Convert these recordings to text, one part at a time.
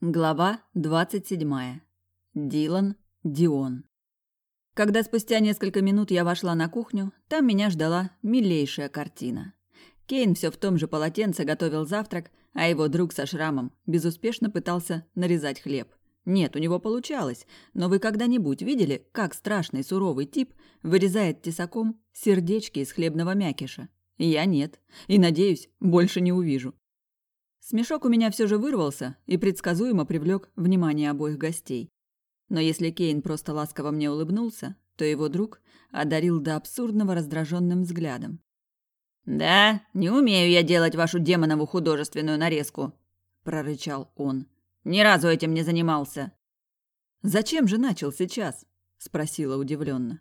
Глава двадцать седьмая. Дилан, Дион. Когда спустя несколько минут я вошла на кухню, там меня ждала милейшая картина. Кейн все в том же полотенце готовил завтрак, а его друг со шрамом безуспешно пытался нарезать хлеб. Нет, у него получалось, но вы когда-нибудь видели, как страшный суровый тип вырезает тесаком сердечки из хлебного мякиша? Я нет, и, надеюсь, больше не увижу. Смешок у меня все же вырвался и предсказуемо привлек внимание обоих гостей. Но если Кейн просто ласково мне улыбнулся, то его друг одарил до абсурдного раздраженным взглядом. «Да, не умею я делать вашу демонову художественную нарезку», – прорычал он. «Ни разу этим не занимался». «Зачем же начал сейчас?» – спросила удивленно.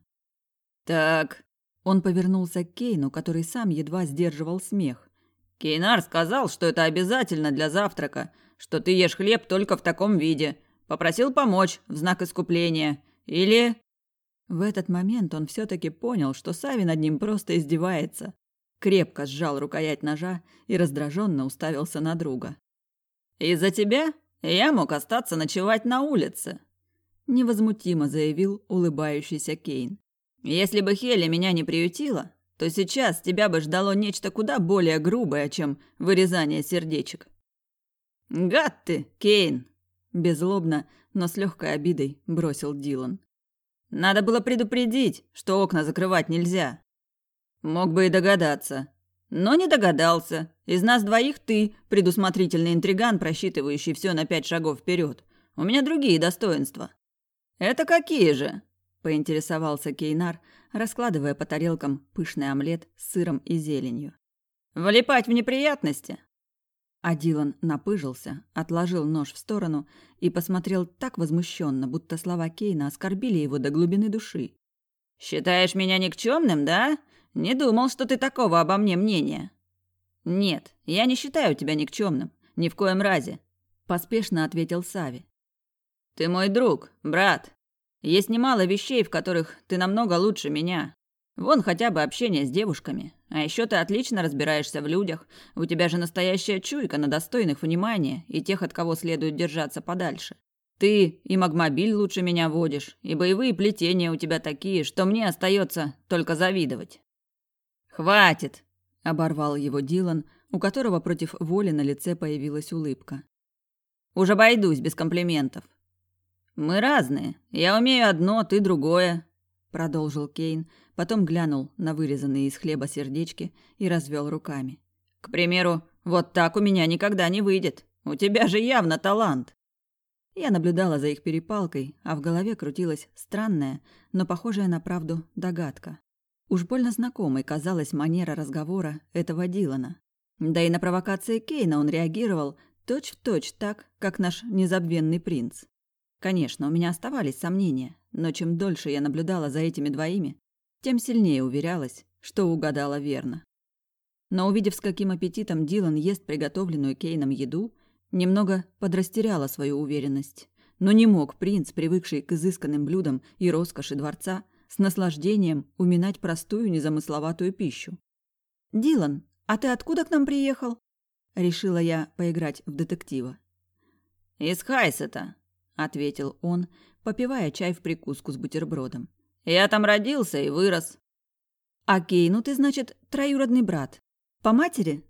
«Так...» Он повернулся к Кейну, который сам едва сдерживал смех. Кейнар сказал, что это обязательно для завтрака, что ты ешь хлеб только в таком виде. Попросил помочь в знак искупления. Или...» В этот момент он все-таки понял, что Сави над ним просто издевается. Крепко сжал рукоять ножа и раздраженно уставился на друга. «Из-за тебя я мог остаться ночевать на улице», – невозмутимо заявил улыбающийся Кейн. «Если бы Хеля меня не приютила, то сейчас тебя бы ждало нечто куда более грубое, чем вырезание сердечек. «Гад ты, Кейн!» – беззлобно, но с легкой обидой бросил Дилан. «Надо было предупредить, что окна закрывать нельзя. Мог бы и догадаться. Но не догадался. Из нас двоих ты предусмотрительный интриган, просчитывающий все на пять шагов вперед. У меня другие достоинства». «Это какие же?» – поинтересовался Кейнар – раскладывая по тарелкам пышный омлет с сыром и зеленью. «Влипать в неприятности?» А Дилан напыжился, отложил нож в сторону и посмотрел так возмущенно, будто слова Кейна оскорбили его до глубины души. «Считаешь меня никчемным, да? Не думал, что ты такого обо мне мнения». «Нет, я не считаю тебя никчемным, ни в коем разе», – поспешно ответил Сави. «Ты мой друг, брат, есть немало вещей, в которых ты намного лучше меня. Вон хотя бы общение с девушками. А еще ты отлично разбираешься в людях. У тебя же настоящая чуйка на достойных внимания и тех, от кого следует держаться подальше. Ты и магмобиль лучше меня водишь, и боевые плетения у тебя такие, что мне остается только завидовать. Хватит, оборвал его Дилан, у которого против воли на лице появилась улыбка. Уже обойдусь без комплиментов. «Мы разные. Я умею одно, ты другое», — продолжил Кейн, потом глянул на вырезанные из хлеба сердечки и развел руками. «К примеру, вот так у меня никогда не выйдет. У тебя же явно талант». Я наблюдала за их перепалкой, а в голове крутилась странная, но похожая на правду догадка. Уж больно знакомой казалась манера разговора этого Дилана. Да и на провокации Кейна он реагировал точь-в-точь точь так, как наш незабвенный принц. Конечно, у меня оставались сомнения, но чем дольше я наблюдала за этими двоими, тем сильнее уверялась, что угадала верно. Но увидев, с каким аппетитом Дилан ест приготовленную Кейном еду, немного подрастеряла свою уверенность. Но не мог принц, привыкший к изысканным блюдам и роскоши дворца, с наслаждением уминать простую незамысловатую пищу. «Дилан, а ты откуда к нам приехал?» Решила я поиграть в детектива. «Из Хайсета», ответил он, попивая чай в прикуску с бутербродом. Я там родился и вырос. А Кейну ты, значит, троюродный брат. По матери?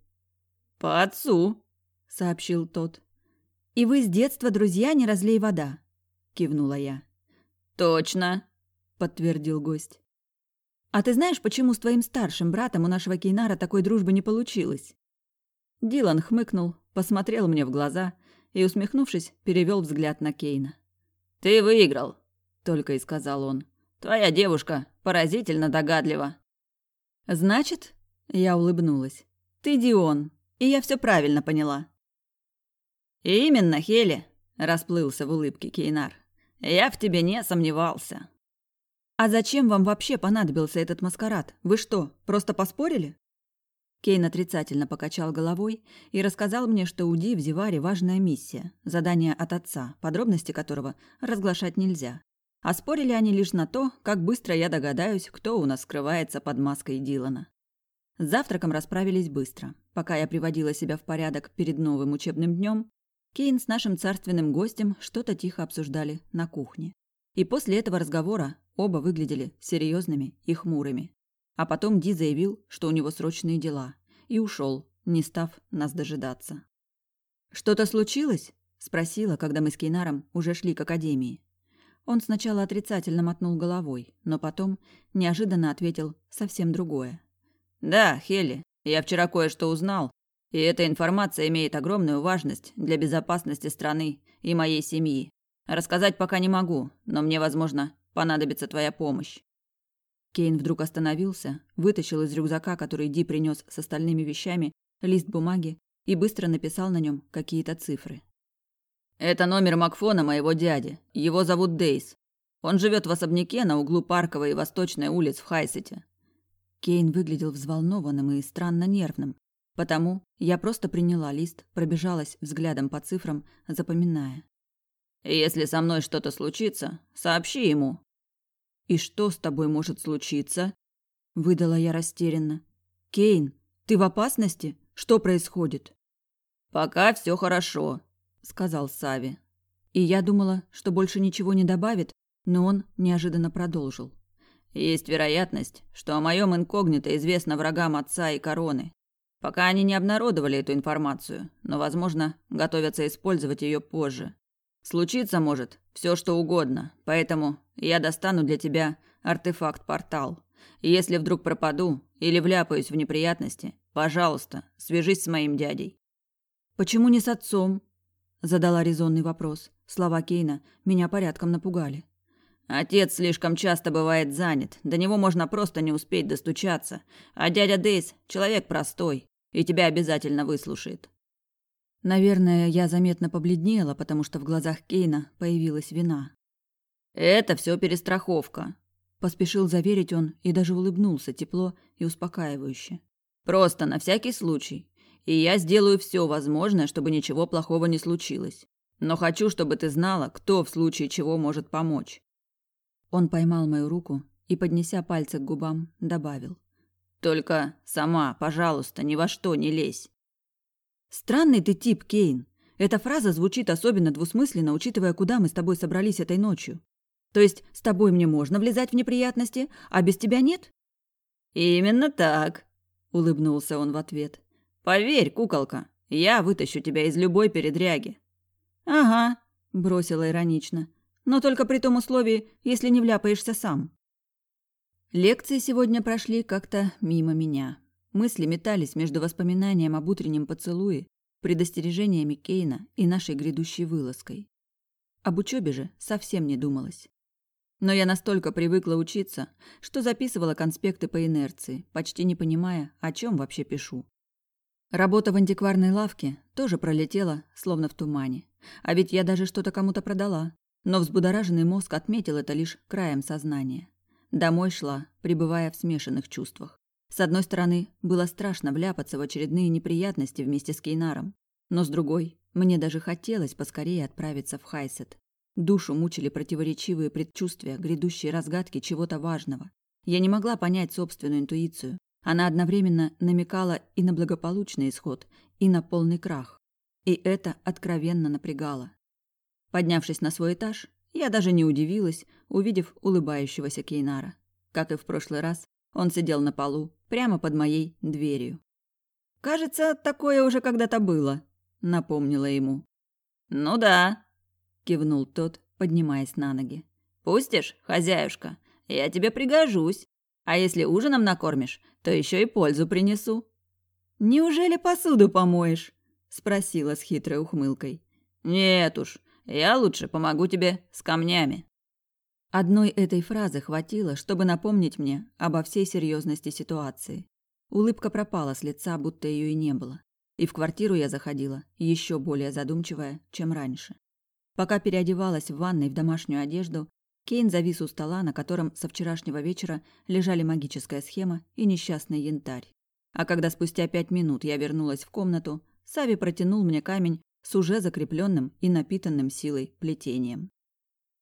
По отцу, сообщил тот. И вы с детства друзья, не разлей вода, кивнула я. Точно, подтвердил гость. А ты знаешь, почему с твоим старшим братом у нашего Кейнара такой дружбы не получилось? Дилан хмыкнул, посмотрел мне в глаза и, усмехнувшись, перевел взгляд на Кейна. «Ты выиграл», — только и сказал он. «Твоя девушка поразительно догадлива». «Значит?» — я улыбнулась. «Ты Дион, и я все правильно поняла». «Именно, Хели», — расплылся в улыбке Кейнар. «Я в тебе не сомневался». «А зачем вам вообще понадобился этот маскарад? Вы что, просто поспорили?» Кейн отрицательно покачал головой и рассказал мне, что у Ди в Зеваре важная миссия, задание от отца, подробности которого разглашать нельзя. А спорили они лишь на то, как быстро я догадаюсь, кто у нас скрывается под маской Дилана. С завтраком расправились быстро. Пока я приводила себя в порядок перед новым учебным днем, Кейн с нашим царственным гостем что-то тихо обсуждали на кухне. И после этого разговора оба выглядели серьезными и хмурыми. А потом Ди заявил, что у него срочные дела, и ушел, не став нас дожидаться. «Что-то случилось?» – спросила, когда мы с Кейнаром уже шли к академии. Он сначала отрицательно мотнул головой, но потом неожиданно ответил совсем другое. «Да, Хелли, я вчера кое-что узнал, и эта информация имеет огромную важность для безопасности страны и моей семьи. Рассказать пока не могу, но мне, возможно, понадобится твоя помощь. Кейн вдруг остановился, вытащил из рюкзака, который Ди принес с остальными вещами, лист бумаги и быстро написал на нем какие-то цифры. «Это номер Макфона моего дяди. Его зовут Дейс. Он живет в особняке на углу Парковой и Восточной улиц в Хайсете». Кейн выглядел взволнованным и странно нервным, потому я просто приняла лист, пробежалась взглядом по цифрам, запоминая. «Если со мной что-то случится, сообщи ему». «И что с тобой может случиться?» – выдала я растерянно. «Кейн, ты в опасности? Что происходит?» «Пока все хорошо», – сказал Сави. И я думала, что больше ничего не добавит, но он неожиданно продолжил. «Есть вероятность, что о моем инкогнито известно врагам отца и короны. Пока они не обнародовали эту информацию, но, возможно, готовятся использовать ее позже. Случиться может все, что угодно, поэтому я достану для тебя артефакт-портал. Если вдруг пропаду или вляпаюсь в неприятности, пожалуйста, свяжись с моим дядей. Почему не с отцом? задала резонный вопрос. Слова Кейна меня порядком напугали. Отец слишком часто бывает занят, до него можно просто не успеть достучаться, а дядя Дейс человек простой и тебя обязательно выслушает. Наверное, я заметно побледнела, потому что в глазах Кейна появилась вина. Это все перестраховка, поспешил заверить он и даже улыбнулся тепло и успокаивающе. Просто на всякий случай. И я сделаю все возможное, чтобы ничего плохого не случилось. Но хочу, чтобы ты знала, кто в случае чего может помочь. Он поймал мою руку и, поднеся пальцы к губам, добавил: "Только сама, пожалуйста, ни во что не лезь". Странный ты тип, Кейн. Эта фраза звучит особенно двусмысленно, учитывая, куда мы с тобой собрались этой ночью. То есть с тобой мне можно влезать в неприятности, а без тебя нет? Именно так, улыбнулся он в ответ. Поверь, куколка, я вытащу тебя из любой передряги. Ага, бросила иронично. Но только при том условии, если не вляпаешься сам. Лекции сегодня прошли как-то мимо меня. Мысли метались между воспоминанием об утреннем поцелуе, предостережениями Кейна и нашей грядущей вылазкой. Об учебе же совсем не думалось. Но я настолько привыкла учиться, что записывала конспекты по инерции, почти не понимая, о чем вообще пишу. Работа в антикварной лавке тоже пролетела, словно в тумане. А ведь я даже что-то кому-то продала, но взбудораженный мозг отметил это лишь краем сознания. Домой шла, пребывая в смешанных чувствах. С одной стороны, было страшно вляпаться в очередные неприятности вместе с Кейнаром, но с другой, мне даже хотелось поскорее отправиться в Хайсет. Душу мучили противоречивые предчувствия, грядущие разгадки чего-то важного. Я не могла понять собственную интуицию. Она одновременно намекала и на благополучный исход, и на полный крах. И это откровенно напрягало. Поднявшись на свой этаж, я даже не удивилась, увидев улыбающегося Кейнара. Как и в прошлый раз, он сидел на полу, прямо под моей дверью. «Кажется, такое уже когда-то было», — напомнила ему. «Ну да», — кивнул тот, поднимаясь на ноги. «Пустишь, хозяюшка? Я тебе пригожусь. А если ужином накормишь, то еще и пользу принесу». «Неужели посуду помоешь?» — спросила с хитрой ухмылкой. «Нет уж, я лучше помогу тебе с камнями». Одной этой фразы хватило, чтобы напомнить мне обо всей серьезности ситуации. Улыбка пропала с лица, будто ее и не было. И в квартиру я заходила, еще более задумчивая, чем раньше. Пока переодевалась в ванной в домашнюю одежду, Кейн завис у стола, на котором со вчерашнего вечера лежали магическая схема и несчастный янтарь. А когда спустя пять минут я вернулась в комнату, Сави протянул мне камень с уже закрепленным и напитанным силой плетением.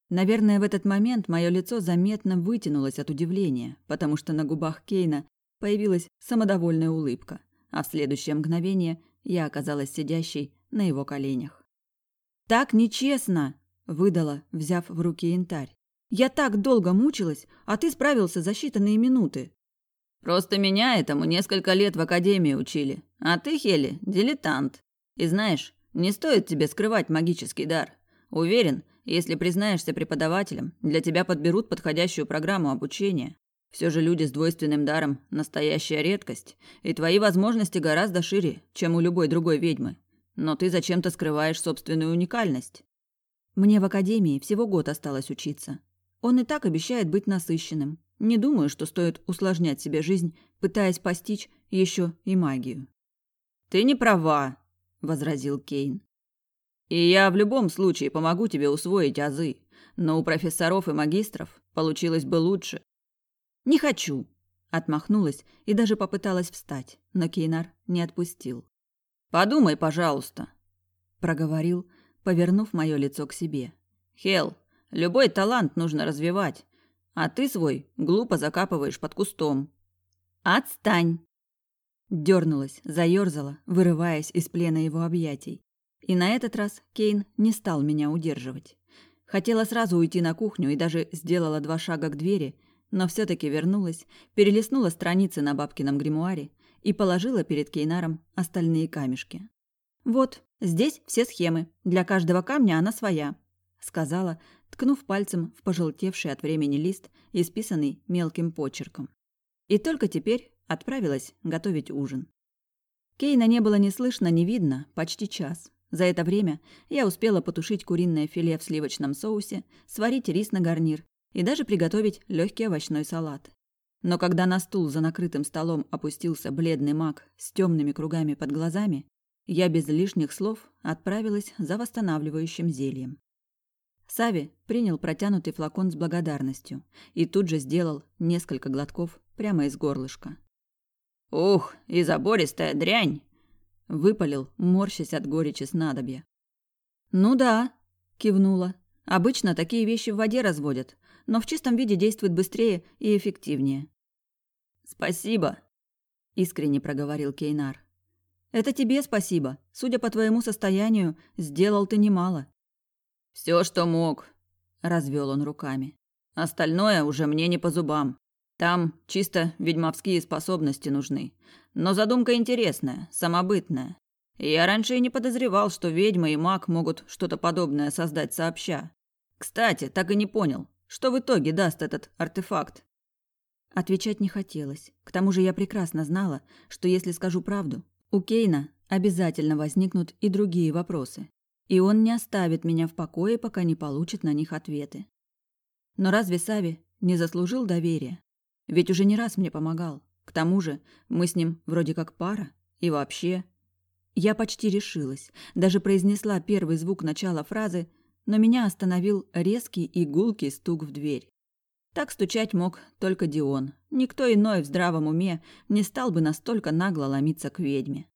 Наверное, в этот момент мое лицо заметно вытянулось от удивления, потому что на губах Кейна появилась самодовольная улыбка, а в следующее мгновение я оказалась сидящей на его коленях. Так нечестно, выдала, взяв в руки янтарь. Я так долго мучилась, а ты справился за считанные минуты. Просто меня этому несколько лет в академии учили. А ты, Хели, дилетант. И знаешь, не стоит тебе скрывать магический дар. Уверен, если признаешься преподавателем, для тебя подберут подходящую программу обучения. Все же люди с двойственным даром – настоящая редкость, и твои возможности гораздо шире, чем у любой другой ведьмы. Но ты зачем-то скрываешь собственную уникальность. Мне в академии всего год осталось учиться. Он и так обещает быть насыщенным. Не думаю, что стоит усложнять себе жизнь, пытаясь постичь еще и магию. «Ты не права», – возразил Кейн. «И я в любом случае помогу тебе усвоить азы, но у профессоров и магистров получилось бы лучше». «Не хочу», – отмахнулась и даже попыталась встать, но Кейнар не отпустил. «Подумай, пожалуйста», – проговорил, повернув мое лицо к себе. «Хел, любой талант нужно развивать, а ты свой глупо закапываешь под кустом». «Отстань!» Дёрнулась, заёрзала, вырываясь из плена его объятий. И на этот раз Кейн не стал меня удерживать. Хотела сразу уйти на кухню и даже сделала два шага к двери, но все таки вернулась, перелистнула страницы на бабкином гримуаре и положила перед Кейнаром остальные камешки. «Вот, здесь все схемы. Для каждого камня она своя», — сказала, ткнув пальцем в пожелтевший от времени лист, исписанный мелким почерком. И только теперь отправилась готовить ужин. Кейна не было ни слышно, ни видно почти час. За это время я успела потушить куриное филе в сливочном соусе, сварить рис на гарнир и даже приготовить легкий овощной салат. Но когда на стул за накрытым столом опустился бледный маг с темными кругами под глазами, я без лишних слов отправилась за восстанавливающим зельем. Сави принял протянутый флакон с благодарностью и тут же сделал несколько глотков прямо из горлышка. «Ух, и забористая дрянь!» — выпалил, морщась от горечи снадобья. «Ну да», — кивнула. «Обычно такие вещи в воде разводят, но в чистом виде действует быстрее и эффективнее. «Спасибо», — искренне проговорил Кейнар. «Это тебе спасибо. Судя по твоему состоянию, сделал ты немало». Все, что мог», — развел он руками. «Остальное уже мне не по зубам. Там чисто ведьмовские способности нужны. Но задумка интересная, самобытная. Я раньше и не подозревал, что ведьма и маг могут что-то подобное создать сообща. Кстати, так и не понял, что в итоге даст этот артефакт. Отвечать не хотелось. К тому же я прекрасно знала, что если скажу правду, у Кейна обязательно возникнут и другие вопросы. И он не оставит меня в покое, пока не получит на них ответы. Но разве Сави не заслужил доверия? Ведь уже не раз мне помогал. К тому же мы с ним вроде как пара. И вообще... Я почти решилась, даже произнесла первый звук начала фразы, но меня остановил резкий и гулкий стук в дверь. Так стучать мог только Дион. Никто иной в здравом уме не стал бы настолько нагло ломиться к ведьме.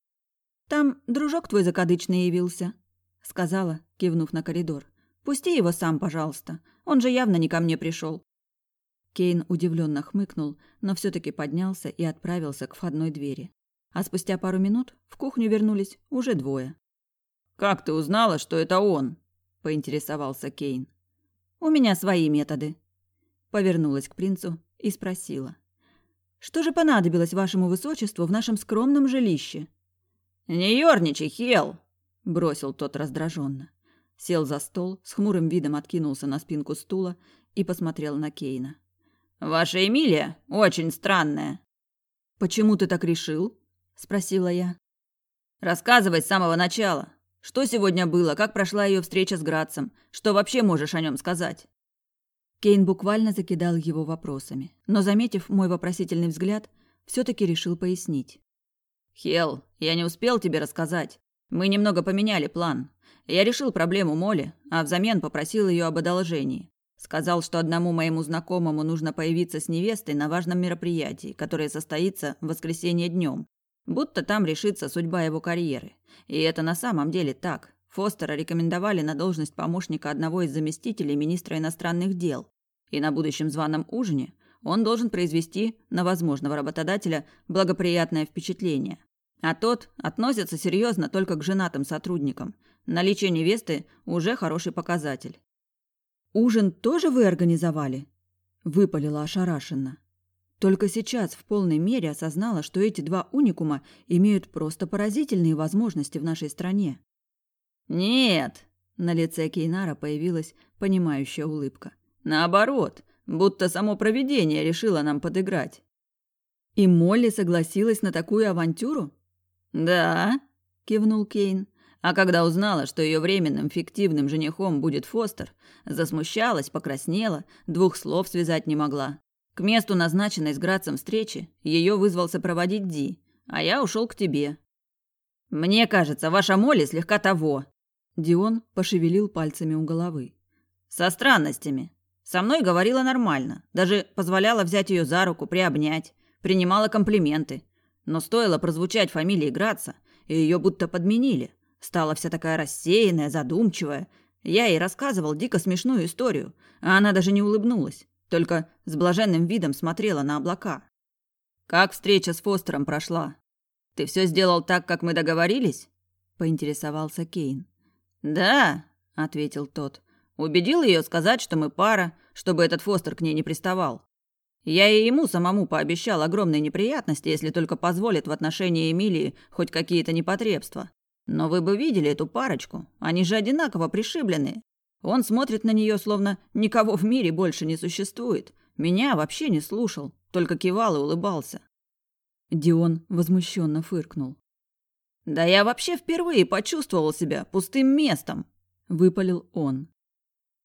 «Там дружок твой закадычный явился», — сказала, кивнув на коридор. «Пусти его сам, пожалуйста. Он же явно не ко мне пришел. Кейн удивленно хмыкнул, но все таки поднялся и отправился к входной двери. А спустя пару минут в кухню вернулись уже двое. «Как ты узнала, что это он?» – поинтересовался Кейн. «У меня свои методы», повернулась к принцу и спросила. «Что же понадобилось вашему высочеству в нашем скромном жилище?» «Не ёрничай, Хел!» – бросил тот раздраженно. Сел за стол, с хмурым видом откинулся на спинку стула и посмотрел на Кейна. «Ваша Эмилия очень странная». «Почему ты так решил?» – спросила я. «Рассказывай с самого начала. Что сегодня было, как прошла ее встреча с Грацем, что вообще можешь о нем сказать?» Кейн буквально закидал его вопросами, но, заметив мой вопросительный взгляд, все таки решил пояснить. «Хел, я не успел тебе рассказать. Мы немного поменяли план. Я решил проблему Моли, а взамен попросил ее об одолжении. Сказал, что одному моему знакомому нужно появиться с невестой на важном мероприятии, которое состоится в воскресенье днем. Будто там решится судьба его карьеры. И это на самом деле так. Фостера рекомендовали на должность помощника одного из заместителей министра иностранных дел. И на будущем званом ужине он должен произвести на возможного работодателя благоприятное впечатление. А тот относится серьезно только к женатым сотрудникам. Наличие невесты уже хороший показатель. «Ужин тоже вы организовали?» – выпалила ошарашенно. Только сейчас в полной мере осознала, что эти два уникума имеют просто поразительные возможности в нашей стране. «Нет!» – на лице Кейнара появилась понимающая улыбка. «Наоборот, будто само провидение решило нам подыграть». «И Молли согласилась на такую авантюру?» «Да», – кивнул Кейн. А когда узнала, что ее временным фиктивным женихом будет Фостер, засмущалась, покраснела, двух слов связать не могла. К месту назначенной с Грацем встречи ее вызвался проводить Ди, а я ушел к тебе. Мне кажется, ваша Молли слегка того. Дион пошевелил пальцами у головы. Со странностями. Со мной говорила нормально, даже позволяла взять ее за руку, приобнять, принимала комплименты. Но стоило прозвучать фамилии Граца, и ее будто подменили. Стала вся такая рассеянная, задумчивая. Я ей рассказывал дико смешную историю, а она даже не улыбнулась только с блаженным видом смотрела на облака. «Как встреча с Фостером прошла? Ты все сделал так, как мы договорились?» – поинтересовался Кейн. «Да», – ответил тот. «Убедил ее сказать, что мы пара, чтобы этот Фостер к ней не приставал. Я и ему самому пообещал огромные неприятности, если только позволит в отношении Эмилии хоть какие-то непотребства. Но вы бы видели эту парочку, они же одинаково пришибленные. Он смотрит на нее, словно никого в мире больше не существует. Меня вообще не слушал, только кивал и улыбался. Дион возмущенно фыркнул. «Да я вообще впервые почувствовал себя пустым местом», – выпалил он.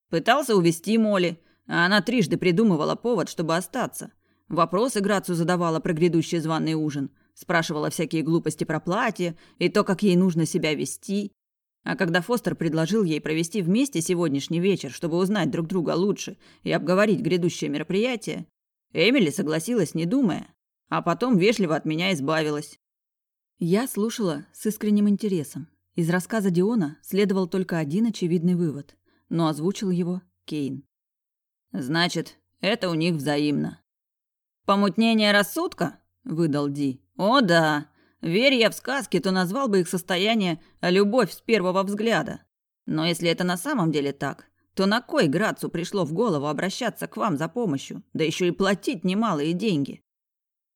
Пытался увести Молли, а она трижды придумывала повод, чтобы остаться. Вопросы Грацу задавала про грядущий званый ужин, спрашивала всякие глупости про платье и то, как ей нужно себя вести. А когда Фостер предложил ей провести вместе сегодняшний вечер, чтобы узнать друг друга лучше и обговорить грядущее мероприятие, Эмили согласилась, не думая, а потом вежливо от меня избавилась. Я слушала с искренним интересом. Из рассказа Диона следовал только один очевидный вывод, но озвучил его Кейн. «Значит, это у них взаимно». «Помутнение рассудка?» – выдал Ди. «О да, Верь я в сказки, то назвал бы их состояние «любовь с первого взгляда». Но если это на самом деле так, то на кой Грацу пришло в голову обращаться к вам за помощью, да еще и платить немалые деньги?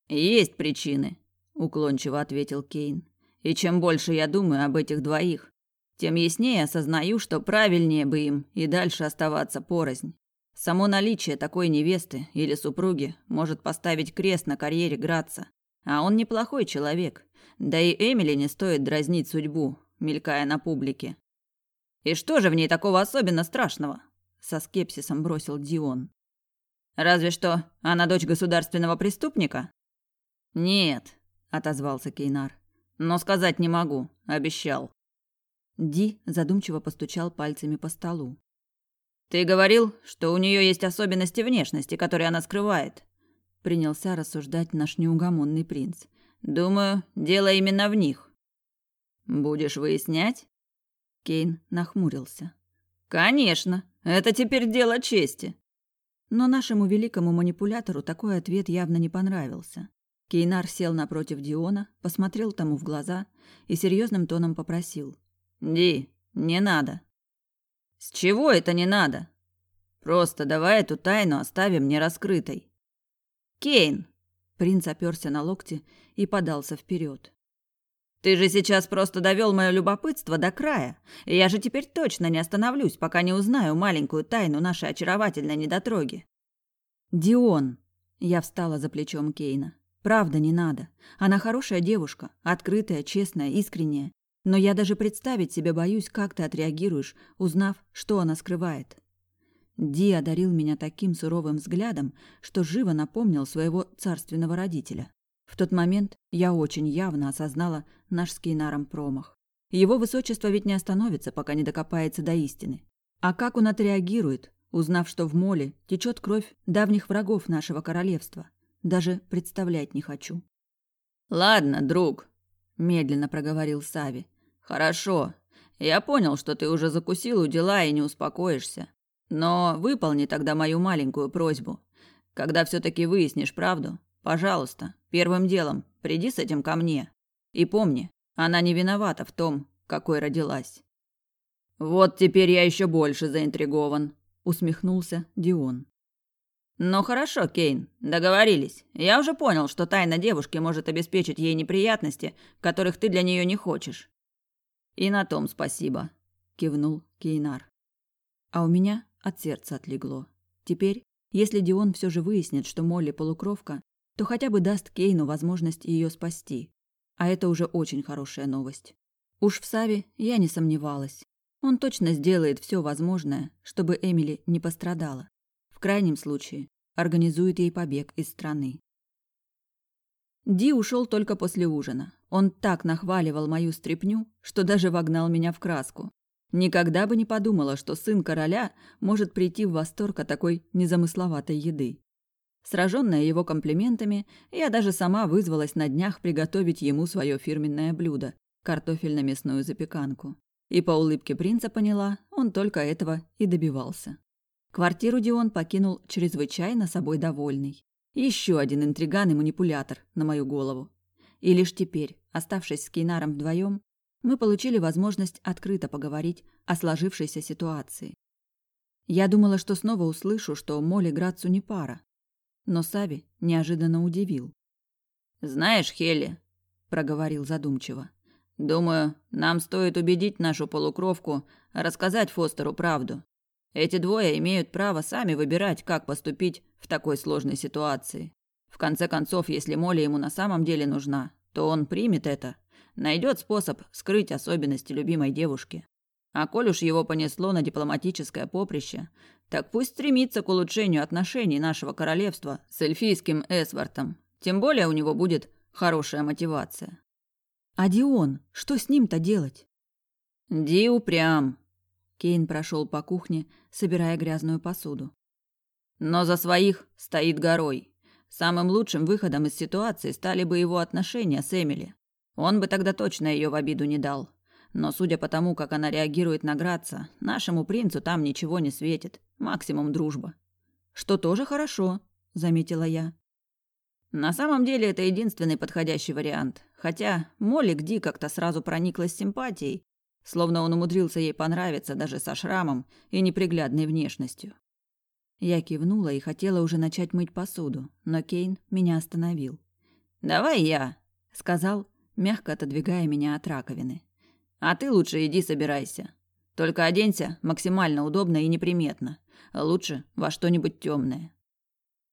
Есть причины, уклончиво ответил Кейн. И чем больше я думаю об этих двоих, тем яснее осознаю, что правильнее бы им и дальше оставаться порознь. Само наличие такой невесты или супруги может поставить крест на карьере Граца. А он неплохой человек, да и Эмили не стоит дразнить судьбу, мелькая на публике. И что же в ней такого особенно страшного? Со скепсисом бросил Дион. Разве что она дочь государственного преступника? Нет, отозвался Кейнар. Но сказать не могу, обещал. Ди задумчиво постучал пальцами по столу. Ты говорил, что у нее есть особенности внешности, которые она скрывает. Принялся рассуждать наш неугомонный принц. Думаю, дело именно в них. Будешь выяснять? Кейн нахмурился. Конечно, это теперь дело чести. Но нашему великому манипулятору такой ответ явно не понравился. Кейнар сел напротив Диона, посмотрел тому в глаза и серьезным тоном попросил: "Ди, не надо". "С чего это не надо? Просто давай эту тайну оставим нераскрытой". "Кейн, Принц оперся на локти и подался вперед. «Ты же сейчас просто довел мое любопытство до края. Я же теперь точно не остановлюсь, пока не узнаю маленькую тайну нашей очаровательной недотроги». «Дион!» Я встала за плечом Кейна. «Правда, не надо. Она хорошая девушка, открытая, честная, искренняя. Но я даже представить себе боюсь, как ты отреагируешь, узнав, что она скрывает. Ди одарил меня таким суровым взглядом, что живо напомнил своего царственного родителя. В тот момент я очень явно осознала наш с Кейнаром промах. Его высочество ведь не остановится, пока не докопается до истины. А как он отреагирует, узнав, что в моле течет кровь давних врагов нашего королевства? Даже представлять не хочу. «Ладно, друг», – медленно проговорил Сави. «Хорошо. Я понял, что ты уже закусил у дела и не успокоишься. Но выполни тогда мою маленькую просьбу. Когда все таки выяснишь правду, пожалуйста, первым делом приди с этим ко мне. И помни, она не виновата в том, какой родилась. Вот теперь я еще больше заинтригован, усмехнулся Дион. Ну хорошо, Кейн, договорились. Я уже понял, что тайна девушки может обеспечить ей неприятности, которых ты для нее не хочешь. И на том спасибо, кивнул Кейнар. А у меня от сердца отлегло. Теперь, если Дион все же выяснит, что Молли полукровка, то хотя бы даст Кейну возможность ее спасти. А это уже очень хорошая новость. Уж в Саве я не сомневалась. Он точно сделает все возможное, чтобы Эмили не пострадала. В крайнем случае, организует ей побег из страны. Ди ушел только после ужина. Он так нахваливал мою стряпню, что даже вогнал меня в краску. Никогда бы не подумала, что сын короля может прийти в восторг от такой незамысловатой еды. Сраженная его комплиментами, я даже сама вызвалась на днях приготовить ему свое фирменное блюдо – картофельно-мясную запеканку. И по улыбке принца поняла, он только этого и добивался. Квартиру Дион покинул чрезвычайно собой довольный. Еще один интриган и манипулятор на мою голову. И лишь теперь, оставшись с Кейнаром вдвоем, мы получили возможность открыто поговорить о сложившейся ситуации. Я думала, что снова услышу, что Молли Грацу не пара, но Сави неожиданно удивил. «Знаешь, Хелли», — проговорил задумчиво, — «думаю, нам стоит убедить нашу полукровку рассказать Фостеру правду. Эти двое имеют право сами выбирать, как поступить в такой сложной ситуации. В конце концов, если Молли ему на самом деле нужна, то он примет это, найдет способ скрыть особенности любимой девушки. А коль уж его понесло на дипломатическое поприще, так пусть стремится к улучшению отношений нашего королевства с эльфийским Эсвартом. Тем более у него будет хорошая мотивация. А Дион, что с ним-то делать? Ди упрям. Кейн прошел по кухне, собирая грязную посуду. Но за своих стоит горой. Самым лучшим выходом из ситуации стали бы его отношения с Эмили. Он бы тогда точно ее в обиду не дал. Но судя по тому, как она реагирует на Граца, нашему принцу там ничего не светит. Максимум дружба. Что тоже хорошо, заметила я. На самом деле это единственный подходящий вариант. Хотя Молли Ди как-то сразу прониклась симпатией, словно он умудрился ей понравиться даже со шрамом и неприглядной внешностью. Я кивнула и хотела уже начать мыть посуду, но Кейн меня остановил. «Давай я», — сказал, мягко отодвигая меня от раковины. А ты лучше иди собирайся. Только оденься максимально удобно и неприметно. Лучше во что-нибудь темное.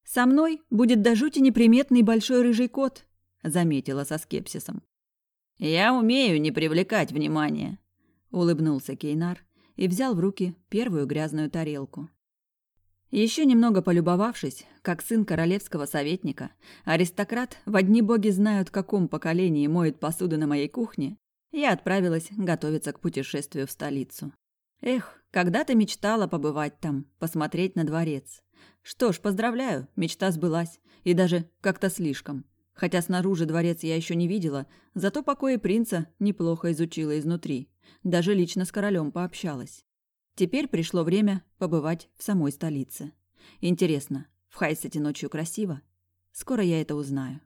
Со мной будет до жути неприметный большой рыжий кот, заметила со скепсисом. Я умею не привлекать внимания, улыбнулся Кейнар и взял в руки первую грязную тарелку. Еще немного полюбовавшись, как сын королевского советника, аристократ в одни боги знают, каком поколении моет посуду на моей кухне, я отправилась готовиться к путешествию в столицу. Эх, когда-то мечтала побывать там, посмотреть на дворец. Что ж, поздравляю, мечта сбылась, и даже как-то слишком. Хотя снаружи дворец я еще не видела, зато покои принца неплохо изучила изнутри. Даже лично с королем пообщалась. Теперь пришло время побывать в самой столице. Интересно, в Хайсете ночью красиво? Скоро я это узнаю.